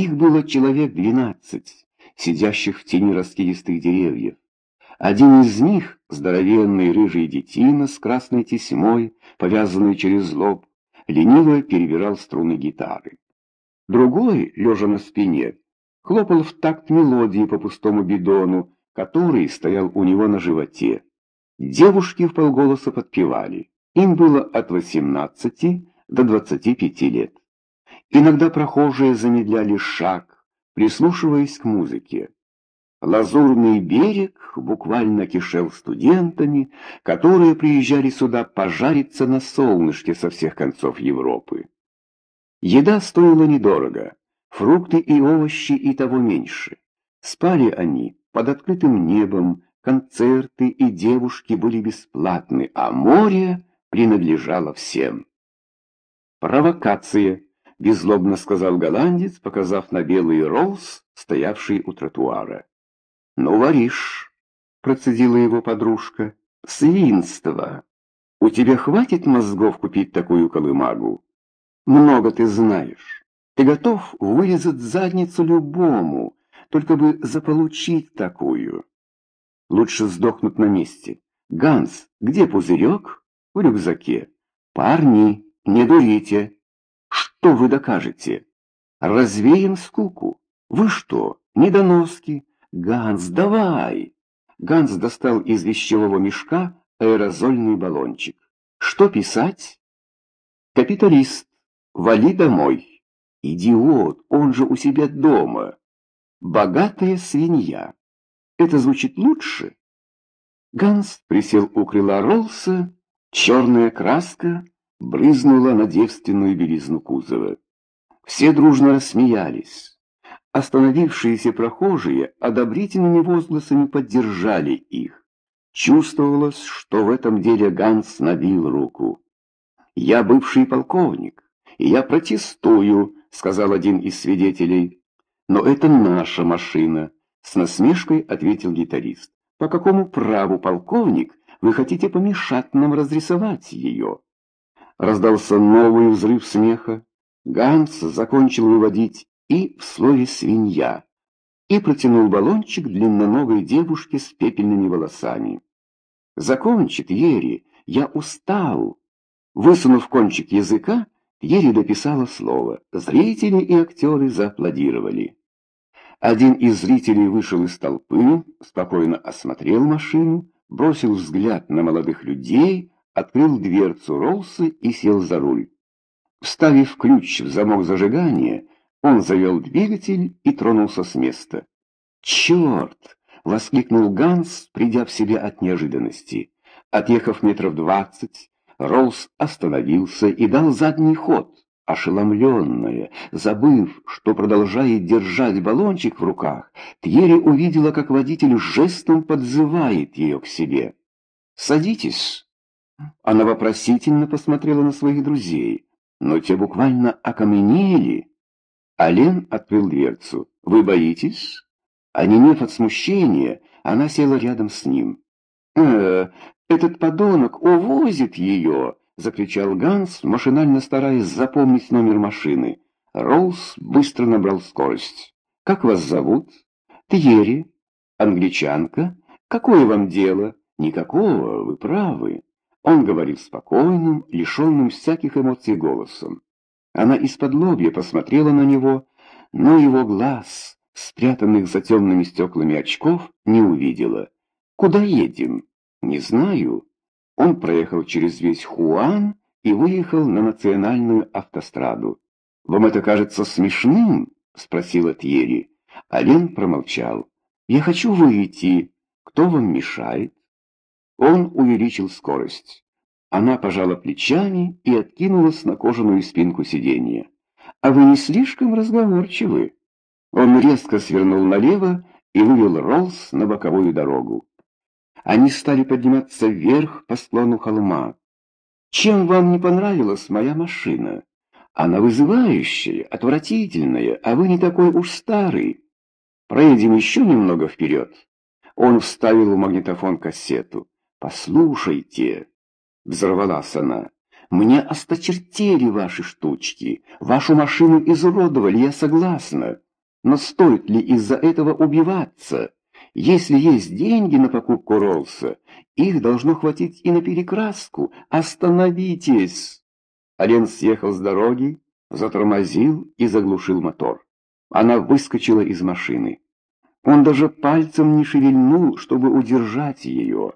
Их было человек двенадцать, сидящих в тени раскидистых деревьев. Один из них, здоровенный рыжий детина с красной тесьмой, повязанный через лоб, лениво перебирал струны гитары. Другой, лежа на спине, хлопал в такт мелодии по пустому бидону, который стоял у него на животе. Девушки в полголоса подпевали. Им было от восемнадцати до двадцати пяти лет. Иногда прохожие замедляли шаг, прислушиваясь к музыке. Лазурный берег буквально кишел студентами, которые приезжали сюда пожариться на солнышке со всех концов Европы. Еда стоила недорого, фрукты и овощи и того меньше. Спали они под открытым небом, концерты и девушки были бесплатны, а море принадлежало всем. «Провокация», — беззлобно сказал голландец, показав на белый Роллс, стоявший у тротуара. «Ну, воришь», — процедила его подружка, — «свинство. У тебя хватит мозгов купить такую колымагу? Много ты знаешь. Ты готов вырезать задницу любому, только бы заполучить такую. Лучше сдохнуть на месте. Ганс, где пузырек? В рюкзаке. Парни, не дурите. Что вы докажете? Развеем скуку. Вы что, недоноски? «Ганс, давай!» Ганс достал из вещевого мешка аэрозольный баллончик. «Что писать?» «Капиталист, вали домой!» «Идиот, он же у себя дома!» «Богатая свинья!» «Это звучит лучше?» Ганс присел у крыла Роллса, черная краска брызнула на девственную белизну кузова. Все дружно рассмеялись. Остановившиеся прохожие одобрительными возгласами поддержали их. Чувствовалось, что в этом деле Ганс набил руку. «Я бывший полковник, и я протестую», — сказал один из свидетелей. «Но это наша машина», — с насмешкой ответил гитарист. «По какому праву, полковник, вы хотите помешать нам разрисовать ее?» Раздался новый взрыв смеха. Ганс закончил выводить и в слове «свинья», и протянул баллончик длинноногой девушке с пепельными волосами. «Закончит, Ери, я устал!» Высунув кончик языка, Ери дописала слово. Зрители и актеры зааплодировали. Один из зрителей вышел из толпы, спокойно осмотрел машину, бросил взгляд на молодых людей, открыл дверцу Роллса и сел за руль. Вставив ключ в замок зажигания, он завел двигатель и тронулся с места. «Черт!» — воскликнул Ганс, придя в себя от неожиданности. Отъехав метров двадцать, Роллс остановился и дал задний ход. Ошеломленная, забыв, что продолжает держать баллончик в руках, Тьерри увидела, как водитель жестом подзывает ее к себе. «Садитесь!» Она вопросительно посмотрела на своих друзей, но те буквально окаменели. Ален открыл дверцу. «Вы боитесь?» Онемев от смущения, она села рядом с ним. «Э, этот подонок увозит ее!» — закричал Ганс, машинально стараясь запомнить номер машины. Роуз быстро набрал скорость. «Как вас зовут?» «Тьерри». «Англичанка? Какое вам дело?» «Никакого, вы правы». Он говорил спокойным, лишенным всяких эмоций голосом. Она из-под лобья посмотрела на него, но его глаз, спрятанных за темными стеклами очков, не увидела. «Куда едем?» «Не знаю». Он проехал через весь Хуан и выехал на национальную автостраду. «Вам это кажется смешным?» — спросила Тьерри. Ален промолчал. «Я хочу выйти. Кто вам мешает?» Он увеличил скорость. Она пожала плечами и откинулась на кожаную спинку сиденья. «А вы не слишком разговорчивы?» Он резко свернул налево и вывел Роллс на боковую дорогу. Они стали подниматься вверх по склону холма. «Чем вам не понравилась моя машина? Она вызывающая, отвратительная, а вы не такой уж старый. Проедем еще немного вперед». Он вставил в магнитофон кассету. «Послушайте». Взорвалась она. «Мне осточертели ваши штучки. Вашу машину изуродовали, я согласна. Но стоит ли из-за этого убиваться? Если есть деньги на покупку Роллса, их должно хватить и на перекраску. Остановитесь!» Ален съехал с дороги, затормозил и заглушил мотор. Она выскочила из машины. Он даже пальцем не шевельнул, чтобы удержать ее.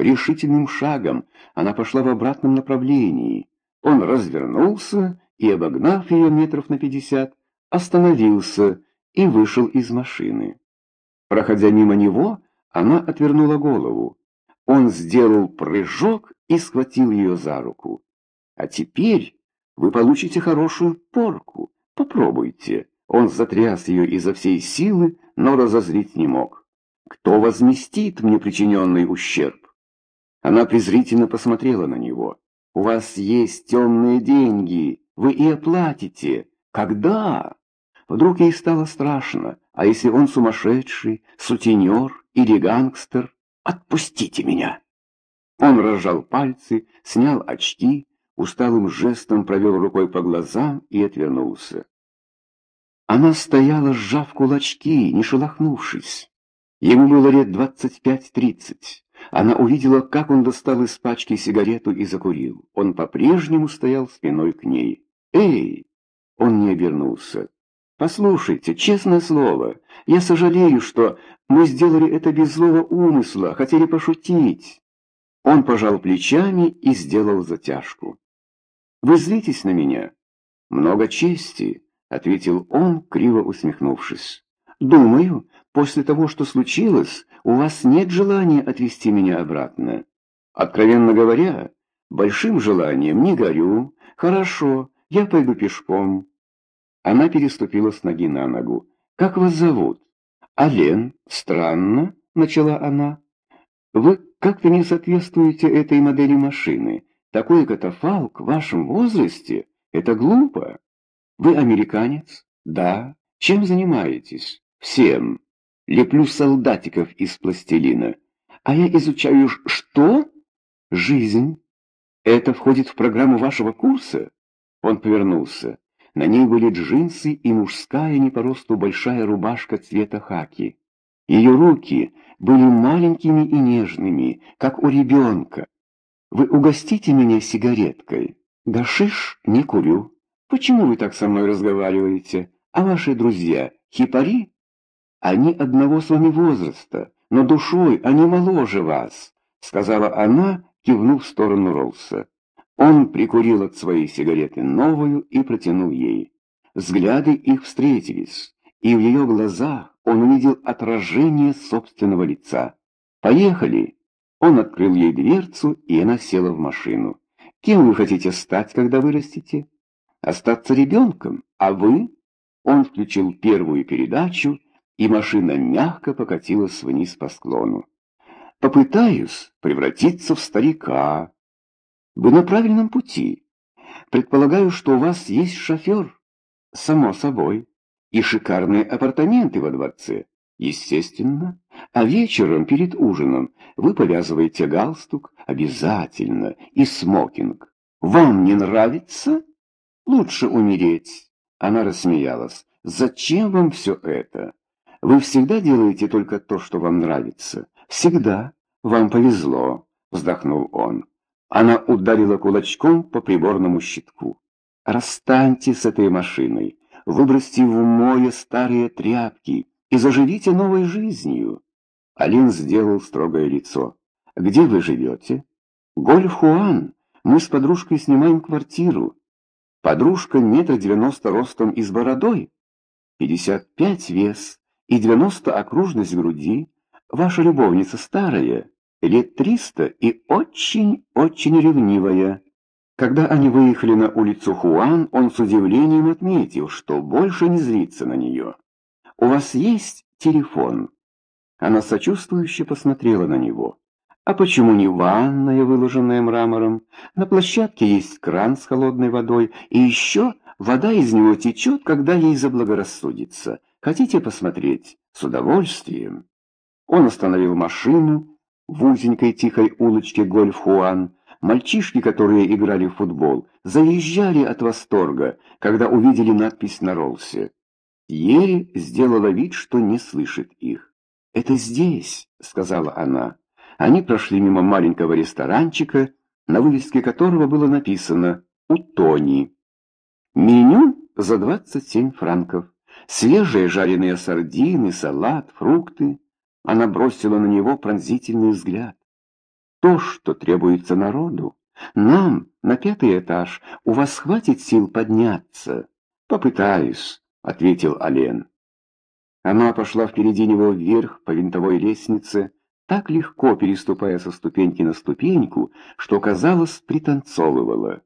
Решительным шагом она пошла в обратном направлении. Он развернулся и, обогнав ее метров на пятьдесят, остановился и вышел из машины. Проходя мимо него, она отвернула голову. Он сделал прыжок и схватил ее за руку. «А теперь вы получите хорошую порку. Попробуйте». Он затряс ее изо всей силы, но разозлить не мог. «Кто возместит мне причиненный ущерб?» Она презрительно посмотрела на него. «У вас есть темные деньги, вы и оплатите. Когда?» Вдруг ей стало страшно. А если он сумасшедший, сутенер или гангстер? Отпустите меня!» Он разжал пальцы, снял очки, усталым жестом провел рукой по глазам и отвернулся. Она стояла, сжав кулачки, не шелохнувшись. Ему было лет двадцать пять-тридцать. Она увидела, как он достал из пачки сигарету и закурил. Он по-прежнему стоял спиной к ней. «Эй!» Он не обернулся. «Послушайте, честное слово, я сожалею, что мы сделали это без злого умысла, хотели пошутить». Он пожал плечами и сделал затяжку. «Вы злитесь на меня?» «Много чести», — ответил он, криво усмехнувшись. «Думаю, после того, что случилось, у вас нет желания отвезти меня обратно. Откровенно говоря, большим желанием не горю. Хорошо, я пойду пешком». Она переступила с ноги на ногу. «Как вас зовут?» «Ален. Странно», — начала она. «Вы как-то не соответствуете этой модели машины. Такой катафалк в вашем возрасте — это глупо. Вы американец? Да. Чем занимаетесь? Всем. Леплю солдатиков из пластилина. А я изучаю что? Жизнь. Это входит в программу вашего курса? Он повернулся. На ней были джинсы и мужская не по росту большая рубашка цвета хаки. Ее руки были маленькими и нежными, как у ребенка. «Вы угостите меня сигареткой?» «Гашиш не курю». «Почему вы так со мной разговариваете? А ваши друзья хипари?» «Они одного с вами возраста, но душой они моложе вас», — сказала она, кивнув в сторону Ролса. Он прикурил от своей сигареты новую и протянул ей. Взгляды их встретились, и в ее глазах он увидел отражение собственного лица. «Поехали!» Он открыл ей дверцу, и она села в машину. «Кем вы хотите стать, когда вырастете?» «Остаться ребенком, а вы?» Он включил первую передачу, и машина мягко покатилась вниз по склону. «Попытаюсь превратиться в старика», вы на правильном пути. Предполагаю, что у вас есть шофер. Само собой. И шикарные апартаменты во дворце. Естественно. А вечером перед ужином вы повязываете галстук обязательно и смокинг. Вам не нравится? Лучше умереть. Она рассмеялась. Зачем вам все это? Вы всегда делаете только то, что вам нравится. Всегда. Вам повезло, вздохнул он. Она ударила кулачком по приборному щитку. «Расстаньте с этой машиной, выбросьте в море старые тряпки и заживите новой жизнью». Алин сделал строгое лицо. «Где вы живете?» «Гольф-Хуан. Мы с подружкой снимаем квартиру. Подружка метр девяносто ростом и с бородой, пятьдесят пять вес и девяносто окружность груди. Ваша любовница старая, лет триста и очень-очень ревнивая. Когда они выехали на улицу Хуан, он с удивлением отметил, что больше не злится на нее. «У вас есть телефон?» Она сочувствующе посмотрела на него. «А почему не ванная, выложенная мрамором? На площадке есть кран с холодной водой, и еще вода из него течет, когда ей заблагорассудится. Хотите посмотреть? С удовольствием». Он остановил машину, в узенькой тихой улочке Гольф-Хуан мальчишки, которые играли в футбол, заезжали от восторга, когда увидели надпись на Ролсе. Ери сделала вид, что не слышит их. «Это здесь», — сказала она. Они прошли мимо маленького ресторанчика, на вывеске которого было написано «У Тони». Меню за 27 франков. Свежие жареные сардины, салат, фрукты. Она бросила на него пронзительный взгляд. То, что требуется народу. Нам на пятый этаж. У вас хватит сил подняться? Попытаюсь, ответил Ален. Она пошла впереди него вверх по винтовой лестнице, так легко переступая со ступеньки на ступеньку, что, казалось, пританцовывала.